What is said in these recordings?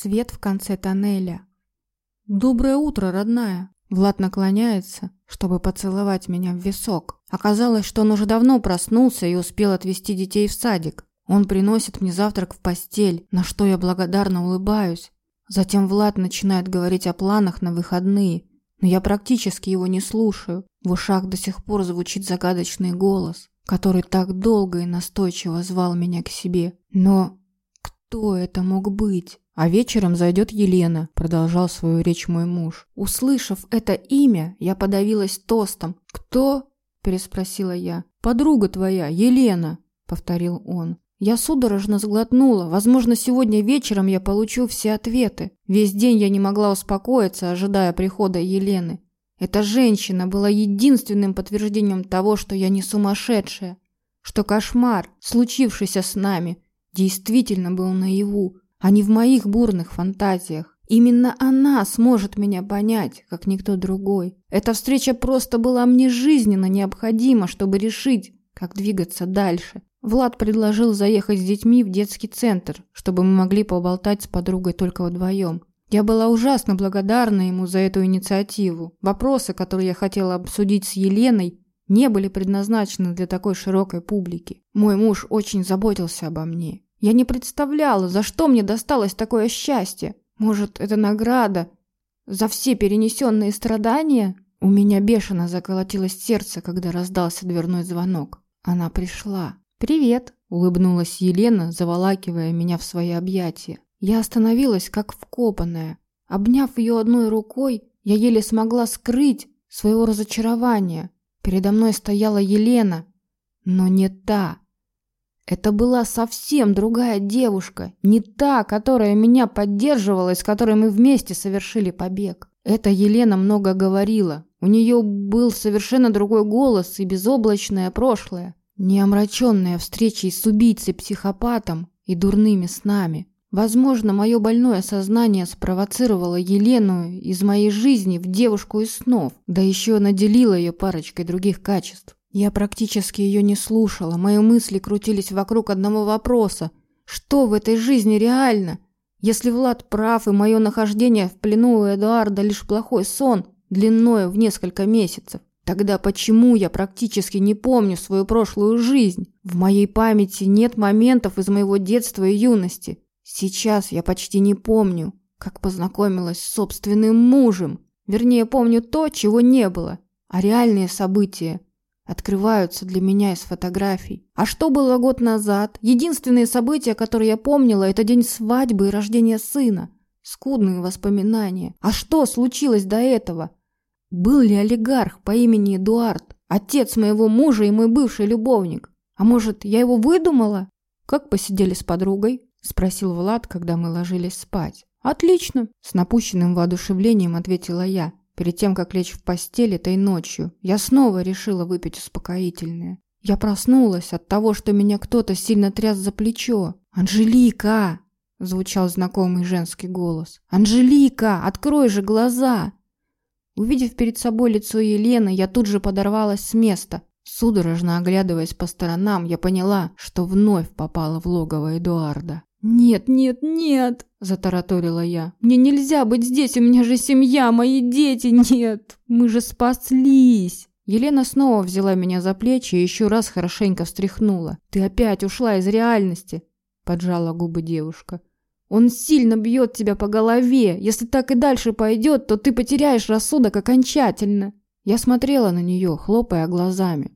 Свет в конце тоннеля. «Доброе утро, родная!» Влад наклоняется, чтобы поцеловать меня в висок. Оказалось, что он уже давно проснулся и успел отвезти детей в садик. Он приносит мне завтрак в постель, на что я благодарно улыбаюсь. Затем Влад начинает говорить о планах на выходные, но я практически его не слушаю. В ушах до сих пор звучит загадочный голос, который так долго и настойчиво звал меня к себе. Но кто это мог быть? А вечером зайдет Елена, продолжал свою речь мой муж. Услышав это имя, я подавилась тостом. Кто? переспросила я. Подруга твоя, Елена, повторил он. Я судорожно сглотнула. Возможно, сегодня вечером я получу все ответы. Весь день я не могла успокоиться, ожидая прихода Елены. Эта женщина была единственным подтверждением того, что я не сумасшедшая, что кошмар, случившийся с нами, действительно был наяву а не в моих бурных фантазиях. Именно она сможет меня понять, как никто другой. Эта встреча просто была мне жизненно необходима, чтобы решить, как двигаться дальше. Влад предложил заехать с детьми в детский центр, чтобы мы могли поболтать с подругой только вдвоем. Я была ужасно благодарна ему за эту инициативу. Вопросы, которые я хотела обсудить с Еленой, не были предназначены для такой широкой публики. Мой муж очень заботился обо мне я не представляла, за что мне досталось такое счастье. Может, это награда за все перенесенные страдания? У меня бешено заколотилось сердце, когда раздался дверной звонок. Она пришла. «Привет», — улыбнулась Елена, заволакивая меня в свои объятия. Я остановилась, как вкопанная. Обняв ее одной рукой, я еле смогла скрыть своего разочарования. Передо мной стояла Елена, но не та, это была совсем другая девушка, не та, которая меня поддерживала и с которой мы вместе совершили побег. Эта Елена много говорила. У нее был совершенно другой голос и безоблачное прошлое, не омраченное встречей с убийцей-психопатом и дурными снами. Возможно, мое больное сознание спровоцировало Елену из моей жизни в девушку из снов, да еще наделило ее парочкой других качеств. Я практически ее не слушала. Мои мысли крутились вокруг одного вопроса. Что в этой жизни реально? Если Влад прав, и мое нахождение в плену у Эдуарда лишь плохой сон, длиною в несколько месяцев, тогда почему я практически не помню свою прошлую жизнь? В моей памяти нет моментов из моего детства и юности. Сейчас я почти не помню, как познакомилась с собственным мужем. Вернее, помню то, чего не было, а реальные события – открываются для меня из фотографий. А что было год назад? Единственные события, которые я помнила, это день свадьбы и рождения сына. Скудные воспоминания. А что случилось до этого? Был ли олигарх по имени Эдуард, отец моего мужа и мой бывший любовник? А может, я его выдумала? Как посидели с подругой? Спросил Влад, когда мы ложились спать. Отлично, с напущенным воодушевлением ответила я. Перед тем, как лечь в постель этой ночью, я снова решила выпить успокоительное. Я проснулась от того, что меня кто-то сильно тряс за плечо. «Анжелика!» – звучал знакомый женский голос. «Анжелика, открой же глаза!» Увидев перед собой лицо Елены, я тут же подорвалась с места. Судорожно оглядываясь по сторонам, я поняла, что вновь попала в логово Эдуарда. «Нет, нет, нет!» – затараторила я. «Мне нельзя быть здесь, у меня же семья, мои дети, нет! Мы же спаслись!» Елена снова взяла меня за плечи и еще раз хорошенько встряхнула. «Ты опять ушла из реальности!» – поджала губы девушка. «Он сильно бьет тебя по голове. Если так и дальше пойдет, то ты потеряешь рассудок окончательно!» Я смотрела на нее, хлопая глазами.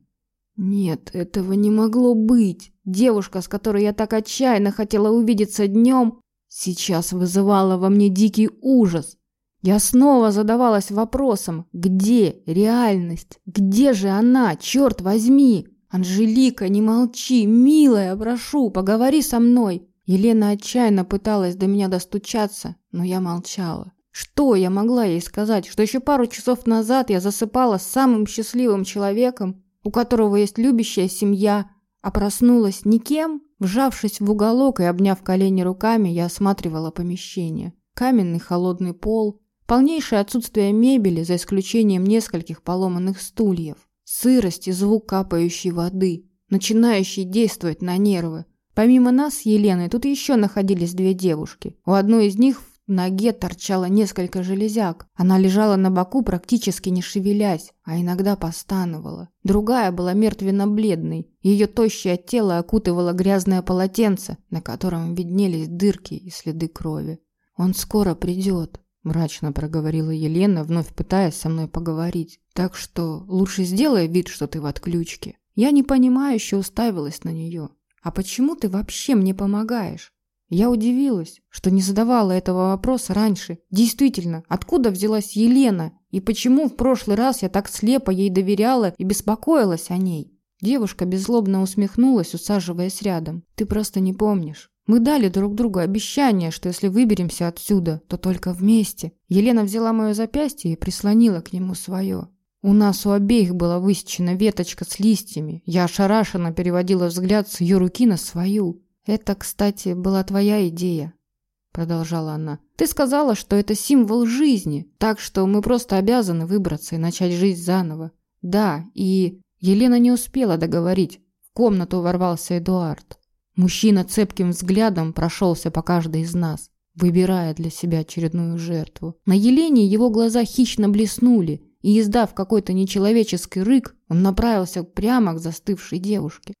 Нет, этого не могло быть. Девушка, с которой я так отчаянно хотела увидеться днем, сейчас вызывала во мне дикий ужас. Я снова задавалась вопросом, где реальность? Где же она, черт возьми? Анжелика, не молчи, милая, прошу, поговори со мной. Елена отчаянно пыталась до меня достучаться, но я молчала. Что я могла ей сказать? Что еще пару часов назад я засыпала с самым счастливым человеком, у которого есть любящая семья, а проснулась никем, вжавшись в уголок и обняв колени руками, я осматривала помещение. Каменный холодный пол, полнейшее отсутствие мебели, за исключением нескольких поломанных стульев, сырость и звук капающей воды, начинающий действовать на нервы. Помимо нас с Еленой тут еще находились две девушки. У одной из них в ноге торчало несколько железяк. Она лежала на боку, практически не шевелясь, а иногда постановала. Другая была мертвенно-бледной. Ее тощее тело окутывало грязное полотенце, на котором виднелись дырки и следы крови. «Он скоро придет», – мрачно проговорила Елена, вновь пытаясь со мной поговорить. «Так что лучше сделай вид, что ты в отключке». Я непонимающе уставилась на нее. «А почему ты вообще мне помогаешь?» Я удивилась, что не задавала этого вопроса раньше. Действительно, откуда взялась Елена? И почему в прошлый раз я так слепо ей доверяла и беспокоилась о ней? Девушка беззлобно усмехнулась, усаживаясь рядом. «Ты просто не помнишь. Мы дали друг другу обещание, что если выберемся отсюда, то только вместе». Елена взяла мое запястье и прислонила к нему свое. У нас у обеих была высечена веточка с листьями. Я ошарашенно переводила взгляд с ее руки на свою. «Это, кстати, была твоя идея», — продолжала она. «Ты сказала, что это символ жизни, так что мы просто обязаны выбраться и начать жизнь заново. Да, и...» Елена не успела договорить. В комнату ворвался Эдуард. Мужчина цепким взглядом прошелся по каждой из нас, выбирая для себя очередную жертву. На Елене его глаза хищно блеснули, и, издав какой-то нечеловеческий рык, он направился прямо к застывшей девушке.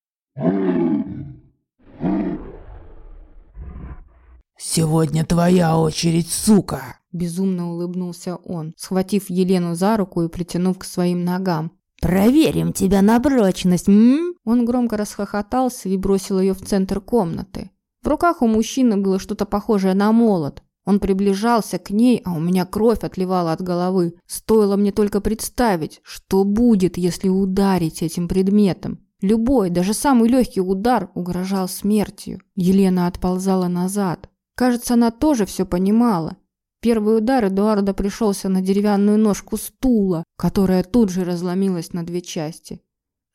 «Сегодня твоя очередь, сука!» Безумно улыбнулся он, схватив Елену за руку и притянув к своим ногам. «Проверим тебя на прочность, м?» Он громко расхохотался и бросил ее в центр комнаты. В руках у мужчины было что-то похожее на молот. Он приближался к ней, а у меня кровь отливала от головы. Стоило мне только представить, что будет, если ударить этим предметом. Любой, даже самый легкий удар угрожал смертью. Елена отползала назад, Кажется, она тоже все понимала. Первый удар Эдуарда пришелся на деревянную ножку стула, которая тут же разломилась на две части.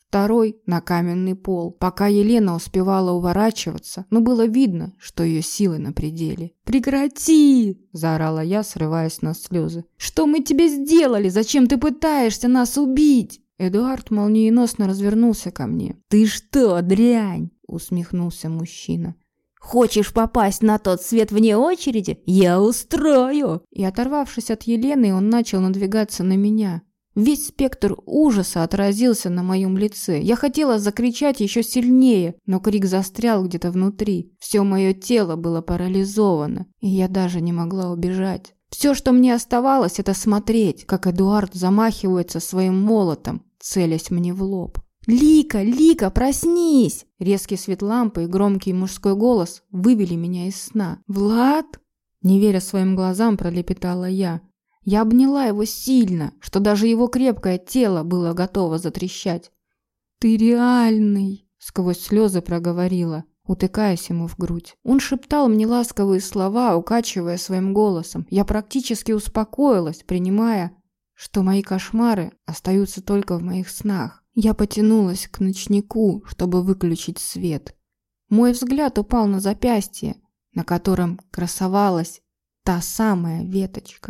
Второй – на каменный пол. Пока Елена успевала уворачиваться, но было видно, что ее силы на пределе. «Прекрати!» – заорала я, срываясь на слезы. «Что мы тебе сделали? Зачем ты пытаешься нас убить?» Эдуард молниеносно развернулся ко мне. «Ты что, дрянь?» – усмехнулся мужчина. Хочешь попасть на тот свет вне очереди? Я устрою!» И оторвавшись от Елены, он начал надвигаться на меня. Весь спектр ужаса отразился на моем лице. Я хотела закричать еще сильнее, но крик застрял где-то внутри. Все мое тело было парализовано, и я даже не могла убежать. Все, что мне оставалось, это смотреть, как Эдуард замахивается своим молотом, целясь мне в лоб. «Лика, Лика, проснись!» Резкий свет лампы и громкий мужской голос вывели меня из сна. «Влад?» Не веря своим глазам, пролепетала я. Я обняла его сильно, что даже его крепкое тело было готово затрещать. «Ты реальный!» — сквозь слезы проговорила, утыкаясь ему в грудь. Он шептал мне ласковые слова, укачивая своим голосом. Я практически успокоилась, принимая, что мои кошмары остаются только в моих снах. Я потянулась к ночнику, чтобы выключить свет. Мой взгляд упал на запястье, на котором красовалась та самая веточка.